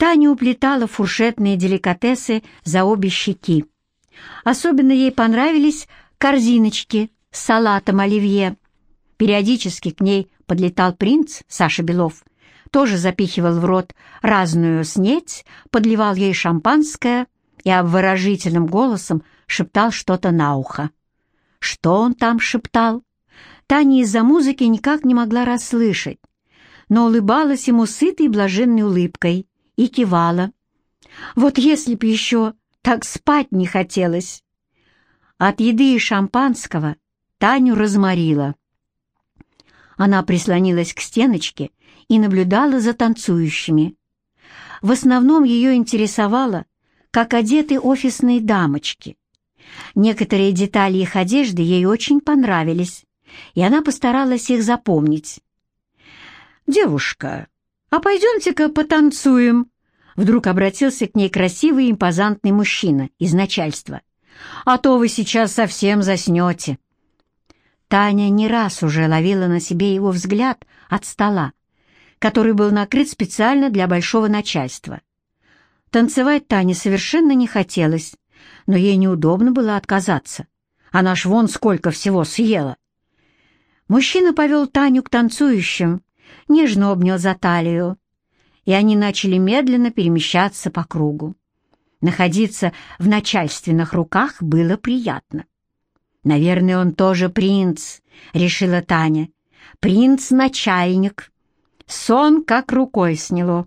Таня уплетала фуршетные деликатесы за обе щеки. Особенно ей понравились корзиночки с салатом оливье. Периодически к ней подлетал принц Саша Белов, тоже запихивал в рот разную снеть, подливал ей шампанское и обворожительным голосом шептал что-то на ухо. Что он там шептал? Таня из-за музыки никак не могла расслышать, но улыбалась ему сытой и блаженной улыбкой и кивала. Вот если б еще так спать не хотелось. От еды и шампанского Таню разморила. Она прислонилась к стеночке и наблюдала за танцующими. В основном ее интересовало, как одеты офисные дамочки. Некоторые детали их одежды ей очень понравились, и она постаралась их запомнить. «Девушка, а пойдемте-ка потанцуем», Вдруг обратился к ней красивый импозантный мужчина из начальства. «А то вы сейчас совсем заснете». Таня не раз уже ловила на себе его взгляд от стола, который был накрыт специально для большого начальства. Танцевать Тане совершенно не хотелось, но ей неудобно было отказаться. Она ж вон сколько всего съела. Мужчина повел Таню к танцующим, нежно обнял за талию, и они начали медленно перемещаться по кругу. Находиться в начальственных руках было приятно. «Наверное, он тоже принц», — решила Таня. «Принц-начальник». Сон как рукой сняло.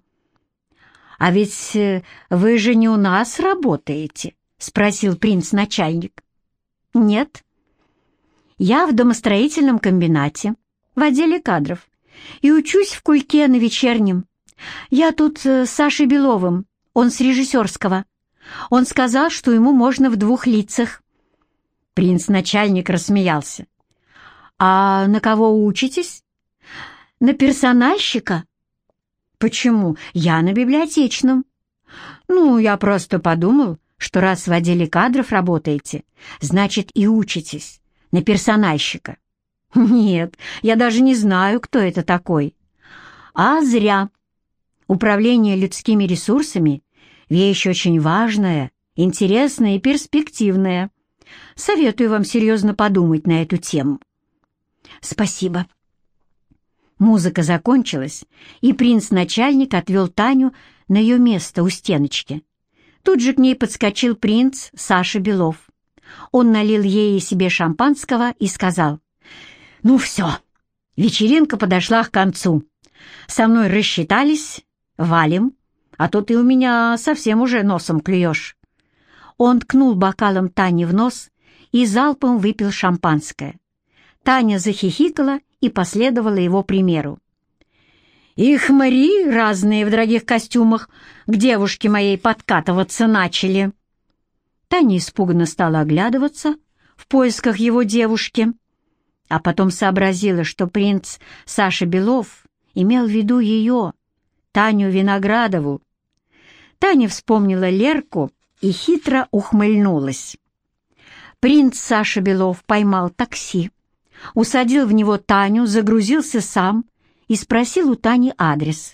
«А ведь э, вы же не у нас работаете?» — спросил принц-начальник. «Нет. Я в домостроительном комбинате, в отделе кадров, и учусь в кульке на вечернем. Я тут э, с Сашей Беловым, он с режиссерского. Он сказал, что ему можно в двух лицах. Принц-начальник рассмеялся. «А на кого учитесь?» «На персональщика?» «Почему? Я на библиотечном». «Ну, я просто подумал, что раз в отделе кадров работаете, значит и учитесь на персональщика». «Нет, я даже не знаю, кто это такой». «А зря», Управление людскими ресурсами – вещь очень важная, интересная и перспективная. Советую вам серьезно подумать на эту тему. Спасибо. Музыка закончилась, и принц-начальник отвел Таню на ее место у стеночки. Тут же к ней подскочил принц Саша Белов. Он налил ей и себе шампанского и сказал, «Ну все, вечеринка подошла к концу. Со мной рассчитались, Валим, а то ты у меня совсем уже носом клюешь». Он ткнул бокалом Тани в нос и залпом выпил шампанское. Таня захихикала и последовала его примеру. «Их Мари разные в дорогих костюмах к девушке моей подкатываться начали». Таня испуганно стала оглядываться в поисках его девушки, а потом сообразила, что принц Саша Белов имел в виду ее, Таню Виноградову. Таня вспомнила Лерку и хитро ухмыльнулась. Принц Саша Белов поймал такси, усадил в него Таню, загрузился сам и спросил у Тани адрес.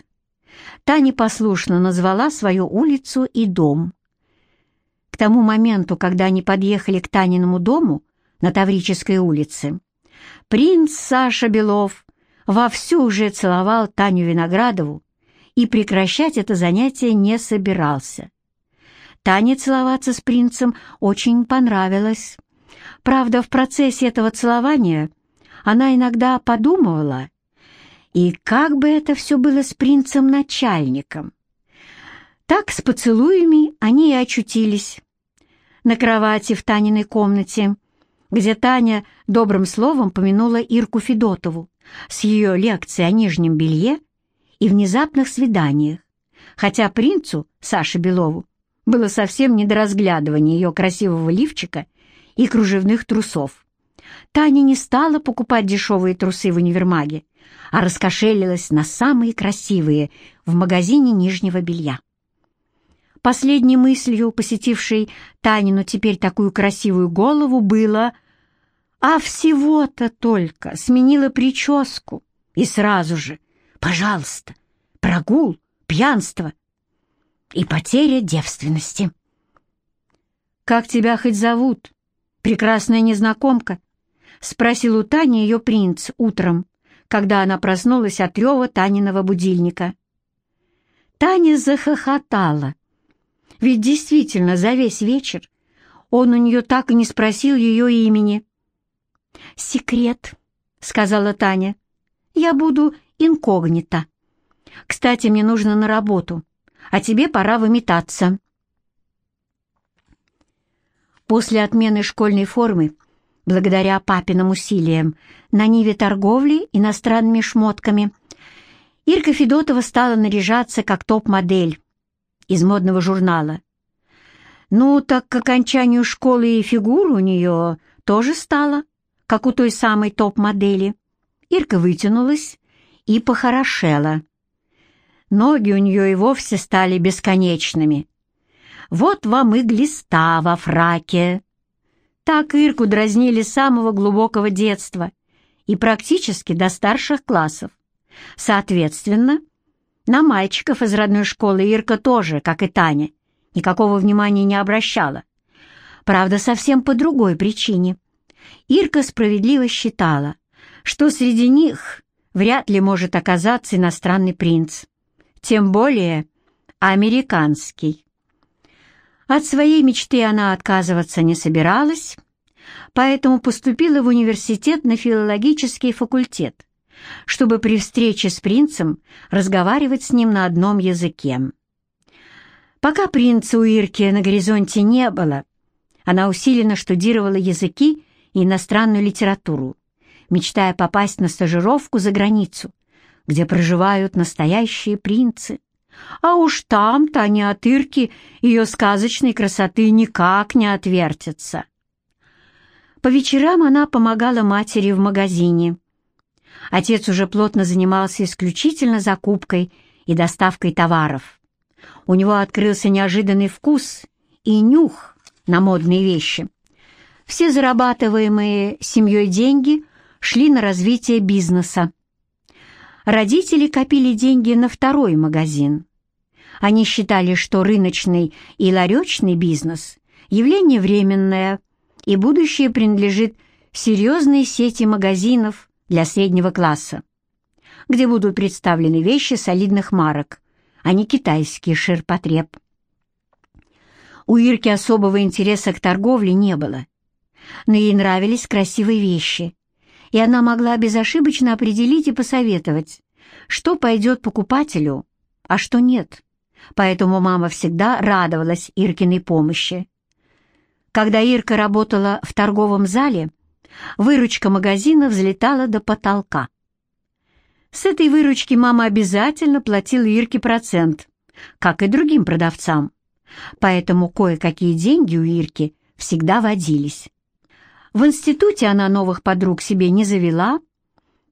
Таня послушно назвала свою улицу и дом. К тому моменту, когда они подъехали к Таниному дому на Таврической улице, принц Саша Белов вовсю уже целовал Таню Виноградову и прекращать это занятие не собирался. Тане целоваться с принцем очень понравилось. Правда, в процессе этого целования она иногда подумывала, и как бы это все было с принцем-начальником. Так с поцелуями они и очутились. На кровати в Таниной комнате, где Таня добрым словом помянула Ирку Федотову с ее лекцией о нижнем белье и внезапных свиданиях, хотя принцу, Саше Белову, было совсем не до разглядывания ее красивого лифчика и кружевных трусов. Таня не стала покупать дешевые трусы в универмаге, а раскошелилась на самые красивые в магазине нижнего белья. Последней мыслью, посетившей Танину теперь такую красивую голову, было «А всего-то только сменила прическу» и сразу же Пожалуйста, прогул, пьянство. и потеря девственности. «Как тебя хоть зовут, прекрасная незнакомка?» — спросил у Тани ее принц утром, когда она проснулась от рева Таниного будильника. Таня захохотала, ведь действительно за весь вечер он у нее так и не спросил ее имени. «Секрет», — сказала Таня. «Я буду инкогнито. Кстати, мне нужно на работу, а тебе пора выметаться». После отмены школьной формы, благодаря папиным усилиям, на ниве торговли иностранными шмотками, Ирка Федотова стала наряжаться как топ-модель из модного журнала. Ну, так к окончанию школы и фигура у нее тоже стала, как у той самой топ-модели. Ирка вытянулась и похорошела. Ноги у нее и вовсе стали бесконечными. Вот вам и глиста во фраке. Так Ирку дразнили с самого глубокого детства и практически до старших классов. Соответственно, на мальчиков из родной школы Ирка тоже, как и Таня, никакого внимания не обращала. Правда, совсем по другой причине. Ирка справедливо считала, что среди них вряд ли может оказаться иностранный принц, тем более американский. От своей мечты она отказываться не собиралась, поэтому поступила в университет на филологический факультет, чтобы при встрече с принцем разговаривать с ним на одном языке. Пока принца у Ирки на горизонте не было, она усиленно штудировала языки и иностранную литературу, мечтая попасть на стажировку за границу, где проживают настоящие принцы. А уж там-то они от Ирки ее сказочной красоты никак не отвертятся. По вечерам она помогала матери в магазине. Отец уже плотно занимался исключительно закупкой и доставкой товаров. У него открылся неожиданный вкус и нюх на модные вещи. Все зарабатываемые семьей деньги шли на развитие бизнеса. Родители копили деньги на второй магазин. Они считали, что рыночный и ларечный бизнес – явление временное, и будущее принадлежит серьезной сети магазинов для среднего класса, где будут представлены вещи солидных марок, а не китайский ширпотреб. У Ирки особого интереса к торговле не было, но ей нравились красивые вещи, и она могла безошибочно определить и посоветовать, что пойдет покупателю, а что нет. Поэтому мама всегда радовалась Иркиной помощи. Когда Ирка работала в торговом зале, выручка магазина взлетала до потолка. С этой выручки мама обязательно платила Ирке процент, как и другим продавцам. Поэтому кое-какие деньги у Ирки всегда водились. В институте она новых подруг себе не завела.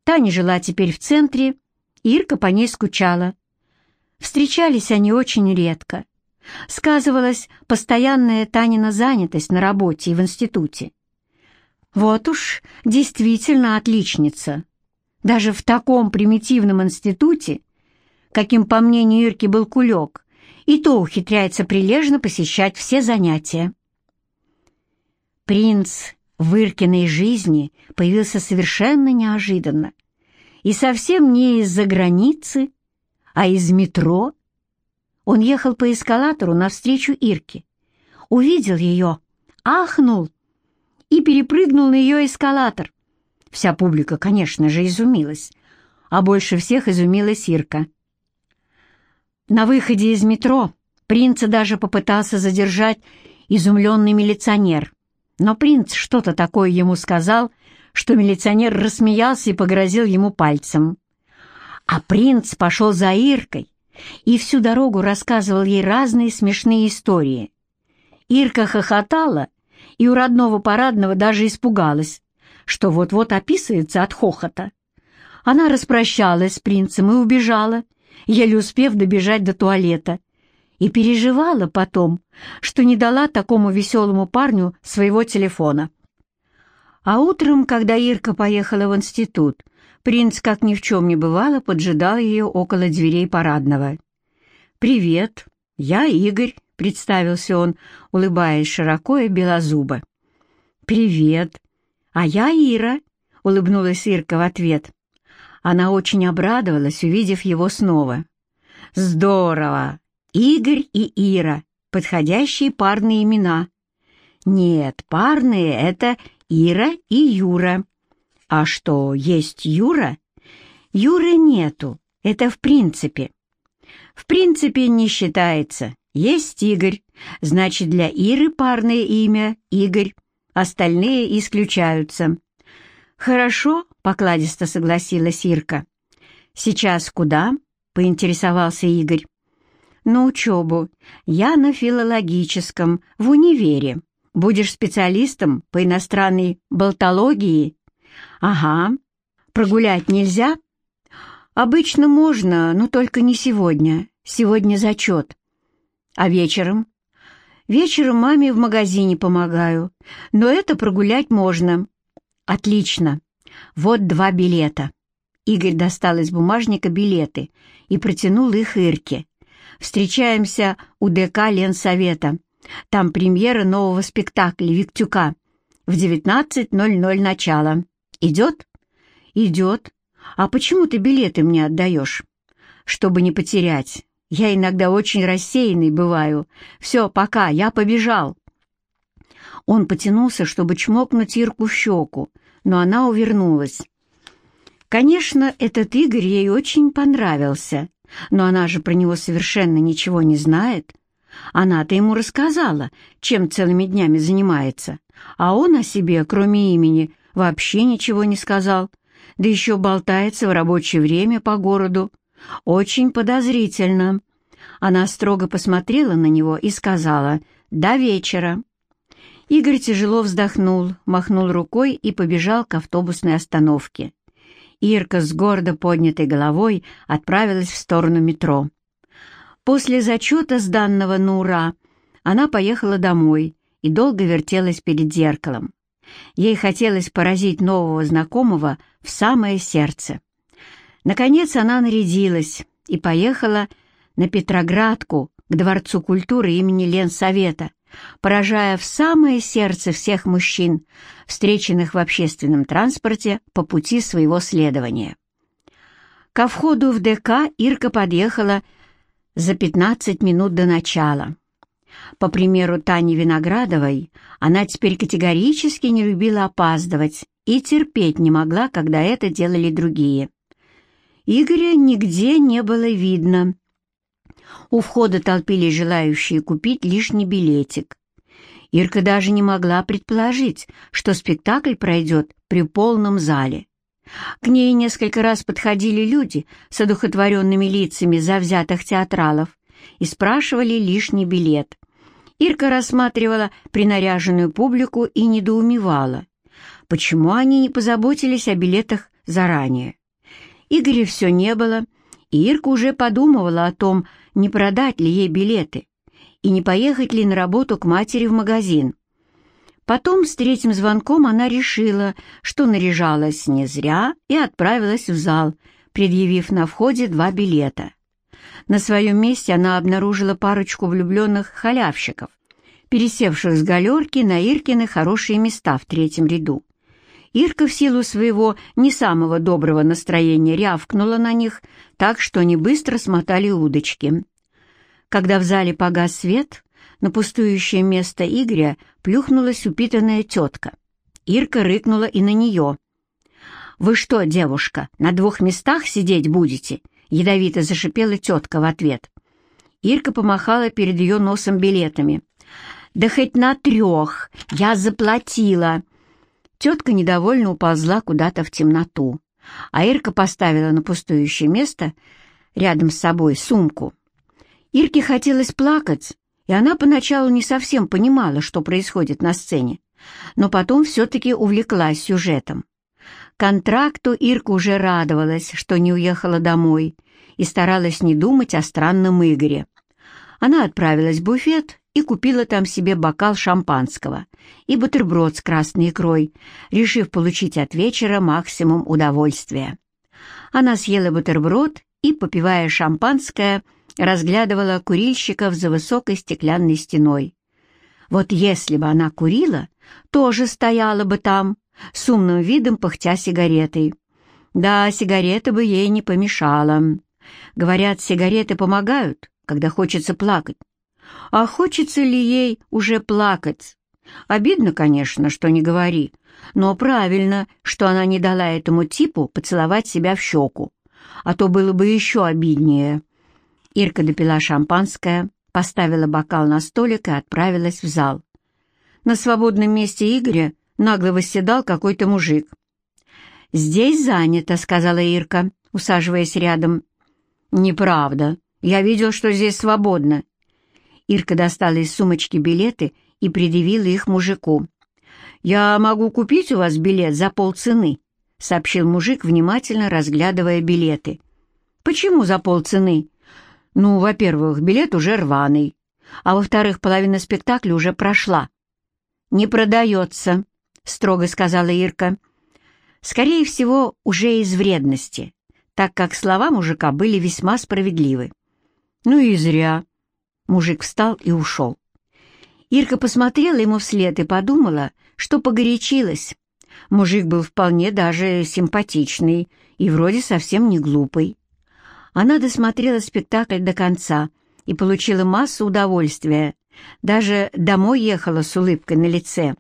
Таня жила теперь в центре, Ирка по ней скучала. Встречались они очень редко. Сказывалась постоянная Танина занятость на работе и в институте. Вот уж действительно отличница. Даже в таком примитивном институте, каким, по мнению Ирки, был кулек, и то ухитряется прилежно посещать все занятия. Принц в Иркиной жизни появился совершенно неожиданно. И совсем не из-за границы, а из метро. Он ехал по эскалатору навстречу Ирке. Увидел ее, ахнул и перепрыгнул на ее эскалатор. Вся публика, конечно же, изумилась, а больше всех изумилась Ирка. На выходе из метро принца даже попытался задержать изумленный милиционер — но принц что-то такое ему сказал, что милиционер рассмеялся и погрозил ему пальцем. А принц пошел за Иркой и всю дорогу рассказывал ей разные смешные истории. Ирка хохотала, и у родного парадного даже испугалась, что вот-вот описывается от хохота. Она распрощалась с принцем и убежала, еле успев добежать до туалета и переживала потом, что не дала такому веселому парню своего телефона. А утром, когда Ирка поехала в институт, принц, как ни в чем не бывало, поджидал ее около дверей парадного. «Привет», «Я Игорь», — представился он, улыбаясь широко и белозубо. «Привет. А я Ира», — улыбнулась Ирка в ответ. Она очень обрадовалась, увидев его снова. «Здорово! Игорь и Ира. Подходящие парные имена». «Нет, парные — это Ира и Юра». «А что, есть Юра?» «Юры нету. Это в принципе». «В принципе не считается. Есть Игорь. Значит, для Иры парное имя — Игорь. Остальные исключаются». «Хорошо», — покладисто согласилась Ирка. «Сейчас куда?» — поинтересовался Игорь. «На учебу. Я на филологическом, в универе. Будешь специалистом по иностранной болтологии?» «Ага. Прогулять нельзя?» «Обычно можно, но только не сегодня. Сегодня зачет». «А вечером?» «Вечером маме в магазине помогаю, но это прогулять можно». «Отлично. Вот два билета». Игорь достал из бумажника билеты и протянул их Ирке. «Встречаемся у ДК Ленсовета. Там премьера нового спектакля «Виктюка». В 19.00 начало. Идет?» «Идет. А почему ты билеты мне отдаешь?» «Чтобы не потерять. Я иногда очень рассеянный бываю. Все, пока, я побежал». Он потянулся, чтобы чмокнуть Ирку в щеку, но она увернулась. Конечно, этот Игорь ей очень понравился, но она же про него совершенно ничего не знает. Она-то ему рассказала, чем целыми днями занимается, а он о себе, кроме имени, вообще ничего не сказал, да еще болтается в рабочее время по городу. Очень подозрительно. Она строго посмотрела на него и сказала «До вечера». Игорь тяжело вздохнул, махнул рукой и побежал к автобусной остановке. Ирка с гордо поднятой головой отправилась в сторону метро. После зачета, сданного на ура, она поехала домой и долго вертелась перед зеркалом. Ей хотелось поразить нового знакомого в самое сердце. Наконец она нарядилась и поехала на Петроградку к Дворцу культуры имени Ленсовета, поражая в самое сердце всех мужчин, встреченных в общественном транспорте по пути своего следования. Ко входу в ДК Ирка подъехала за 15 минут до начала. По примеру Тани Виноградовой, она теперь категорически не любила опаздывать и терпеть не могла, когда это делали другие. Игоря нигде не было видно. У входа толпились желающие купить лишний билетик. Ирка даже не могла предположить, что спектакль пройдет при полном зале. К ней несколько раз подходили люди с одухотворенными лицами завзятых театралов и спрашивали лишний билет. Ирка рассматривала принаряженную публику и недоумевала, почему они не позаботились о билетах заранее. Игоря все не было, и Ирка уже подумывала о том, не продать ли ей билеты и не поехать ли на работу к матери в магазин. Потом с третьим звонком она решила, что наряжалась не зря и отправилась в зал, предъявив на входе два билета. На своем месте она обнаружила парочку влюбленных халявщиков, пересевших с галерки на Иркины хорошие места в третьем ряду. Ирка в силу своего не самого доброго настроения рявкнула на них, так что они быстро смотали удочки. Когда в зале погас свет, на пустующее место Игоря плюхнулась упитанная тетка. Ирка рыкнула и на нее. «Вы что, девушка, на двух местах сидеть будете?» Ядовито зашипела тетка в ответ. Ирка помахала перед ее носом билетами. «Да хоть на трех! Я заплатила!» Тетка недовольно уползла куда-то в темноту, а Ирка поставила на пустующее место рядом с собой сумку. Ирке хотелось плакать, и она поначалу не совсем понимала, что происходит на сцене, но потом все-таки увлеклась сюжетом контракту Ирка уже радовалась, что не уехала домой, и старалась не думать о странном Игоре. Она отправилась в буфет и купила там себе бокал шампанского и бутерброд с красной икрой, решив получить от вечера максимум удовольствия. Она съела бутерброд и, попивая шампанское, разглядывала курильщиков за высокой стеклянной стеной. Вот если бы она курила, тоже стояла бы там, с умным видом пыхтя сигаретой. Да, сигарета бы ей не помешала. Говорят, сигареты помогают, когда хочется плакать. А хочется ли ей уже плакать? Обидно, конечно, что не говори, но правильно, что она не дала этому типу поцеловать себя в щеку, а то было бы еще обиднее. Ирка допила шампанское, поставила бокал на столик и отправилась в зал. На свободном месте Игоря нагло восседал какой-то мужик. «Здесь занято», — сказала Ирка, усаживаясь рядом. «Неправда. Я видел, что здесь свободно». Ирка достала из сумочки билеты и предъявила их мужику. «Я могу купить у вас билет за полцены», — сообщил мужик, внимательно разглядывая билеты. «Почему за полцены?» «Ну, во-первых, билет уже рваный, а во-вторых, половина спектакля уже прошла». «Не продается», — строго сказала Ирка. «Скорее всего, уже из вредности, так как слова мужика были весьма справедливы». «Ну и зря». Мужик встал и ушел. Ирка посмотрела ему вслед и подумала, что погорячилась. Мужик был вполне даже симпатичный и вроде совсем не глупый. Она досмотрела спектакль до конца и получила массу удовольствия, даже домой ехала с улыбкой на лице.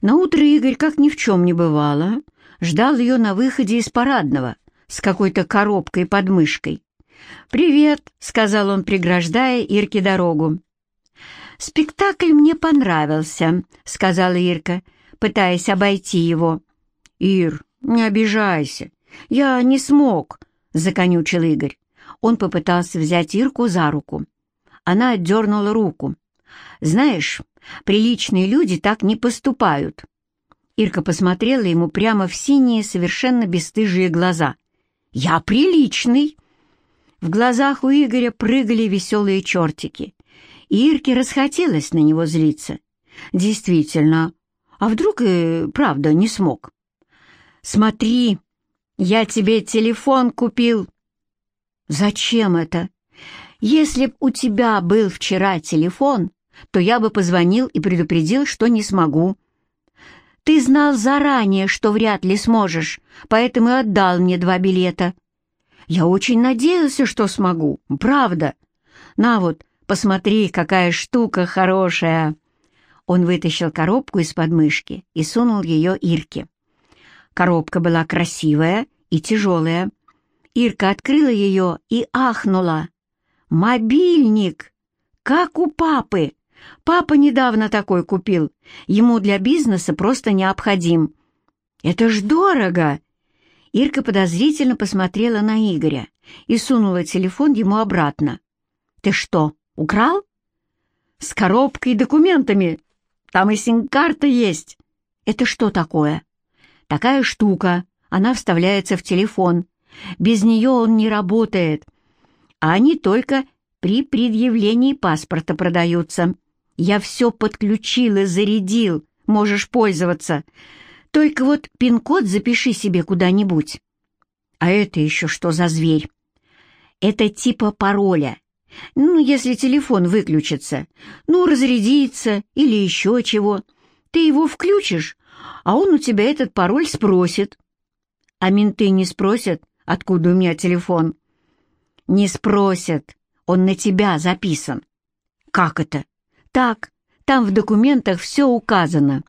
Наутро Игорь, как ни в чем не бывало, ждал ее на выходе из парадного с какой-то коробкой под мышкой. «Привет», — сказал он, преграждая Ирке дорогу. «Спектакль мне понравился», — сказала Ирка, пытаясь обойти его. «Ир, не обижайся. Я не смог», — законючил Игорь. Он попытался взять Ирку за руку. Она отдернула руку. «Знаешь, приличные люди так не поступают». Ирка посмотрела ему прямо в синие, совершенно бесстыжие глаза. «Я приличный!» В глазах у Игоря прыгали веселые чертики. Ирке расхотелось на него злиться. Действительно, а вдруг и правда не смог? «Смотри, я тебе телефон купил». «Зачем это? Если б у тебя был вчера телефон, то я бы позвонил и предупредил, что не смогу. Ты знал заранее, что вряд ли сможешь, поэтому и отдал мне два билета. Я очень надеялся, что смогу, правда. На вот, Посмотри, какая штука хорошая!» Он вытащил коробку из подмышки и сунул ее Ирке. Коробка была красивая и тяжелая. Ирка открыла ее и ахнула. «Мобильник! Как у папы! Папа недавно такой купил. Ему для бизнеса просто необходим. Это ж дорого!» Ирка подозрительно посмотрела на Игоря и сунула телефон ему обратно. «Ты что, Украл? С коробкой и документами. Там и сим-карта есть. Это что такое? Такая штука. Она вставляется в телефон. Без нее он не работает. А они только при предъявлении паспорта продаются. Я все подключил и зарядил. Можешь пользоваться. Только вот пин-код запиши себе куда-нибудь. А это еще что за зверь? Это типа пароля. Ну, если телефон выключится, ну, разрядится или еще чего, ты его включишь, а он у тебя этот пароль спросит. А менты не спросят, откуда у меня телефон. Не спросят, он на тебя записан. Как это? Так, там в документах все указано.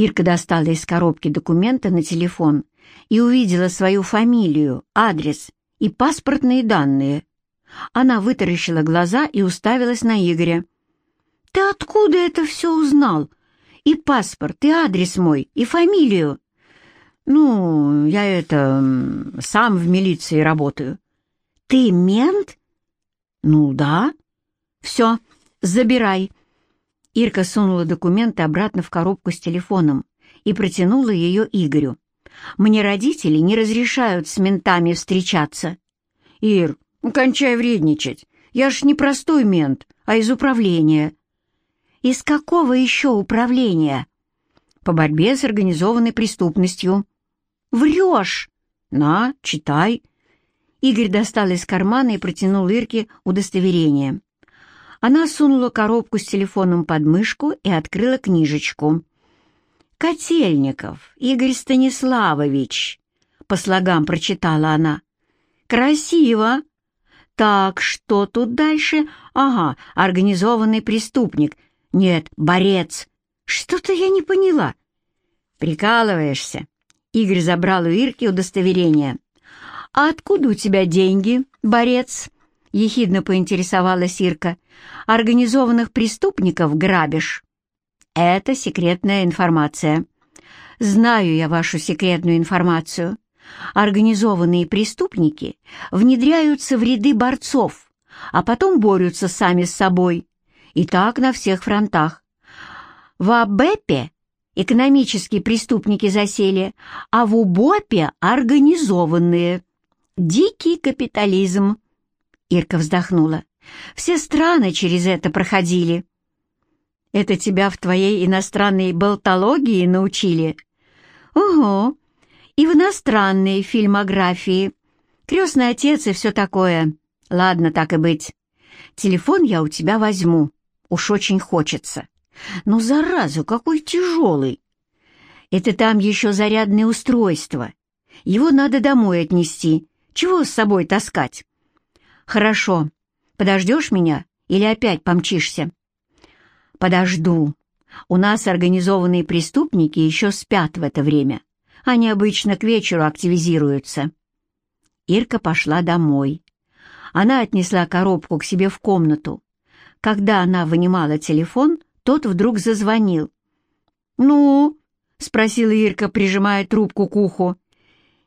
Ирка достала из коробки документа на телефон и увидела свою фамилию, адрес и паспортные данные. Она вытаращила глаза и уставилась на Игоря. «Ты откуда это все узнал? И паспорт, и адрес мой, и фамилию?» «Ну, я это... сам в милиции работаю». «Ты мент?» «Ну да». «Все, забирай». Ирка сунула документы обратно в коробку с телефоном и протянула ее Игорю. «Мне родители не разрешают с ментами встречаться». «Ир, ну, кончай вредничать. Я ж не простой мент, а из управления. Из какого еще управления? По борьбе с организованной преступностью. Врешь! На, читай. Игорь достал из кармана и протянул Ирке удостоверение. Она сунула коробку с телефоном под мышку и открыла книжечку. «Котельников Игорь Станиславович», — по слогам прочитала она. «Красиво! Так, что тут дальше? Ага, организованный преступник. Нет, борец. Что-то я не поняла». «Прикалываешься?» Игорь забрал у Ирки удостоверение. «А откуда у тебя деньги, борец?» — ехидно поинтересовалась Ирка. «Организованных преступников грабишь?» «Это секретная информация». «Знаю я вашу секретную информацию. Организованные преступники внедряются в ряды борцов, а потом борются сами с собой. И так на всех фронтах. В АБЭПе экономические преступники засели, а в УБОПе организованные. Дикий капитализм. Ирка вздохнула. Все страны через это проходили. Это тебя в твоей иностранной болтологии научили? Ого, и в иностранной фильмографии. Крестный отец и все такое. Ладно, так и быть. Телефон я у тебя возьму. Уж очень хочется. Но, заразу, какой тяжелый. Это там еще зарядное устройство. Его надо домой отнести. Чего с собой таскать? «Хорошо. Подождешь меня или опять помчишься?» «Подожду. У нас организованные преступники еще спят в это время. Они обычно к вечеру активизируются». Ирка пошла домой. Она отнесла коробку к себе в комнату. Когда она вынимала телефон, тот вдруг зазвонил. «Ну?» — спросила Ирка, прижимая трубку к уху.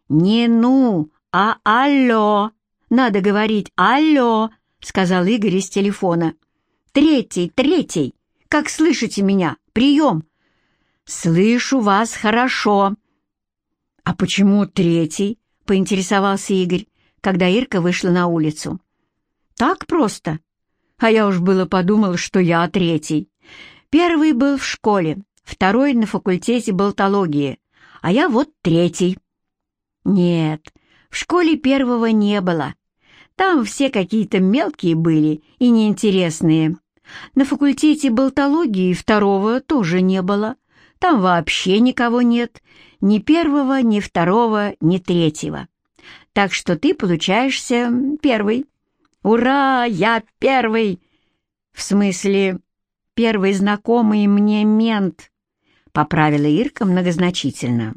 «Не ну, а алло!» Надо говорить «Алло», — сказал Игорь из телефона. «Третий, третий! Как слышите меня? Прием!» «Слышу вас хорошо!» «А почему третий?» — поинтересовался Игорь, когда Ирка вышла на улицу. «Так просто. А я уж было подумал, что я третий. Первый был в школе, второй на факультете болтологии, а я вот третий». «Нет, в школе первого не было. Там все какие-то мелкие были и неинтересные. На факультете болтологии второго тоже не было. Там вообще никого нет, ни первого, ни второго, ни третьего. Так что ты получаешься первый. Ура, я первый! В смысле, первый знакомый мне мент, поправила Ирка многозначительно.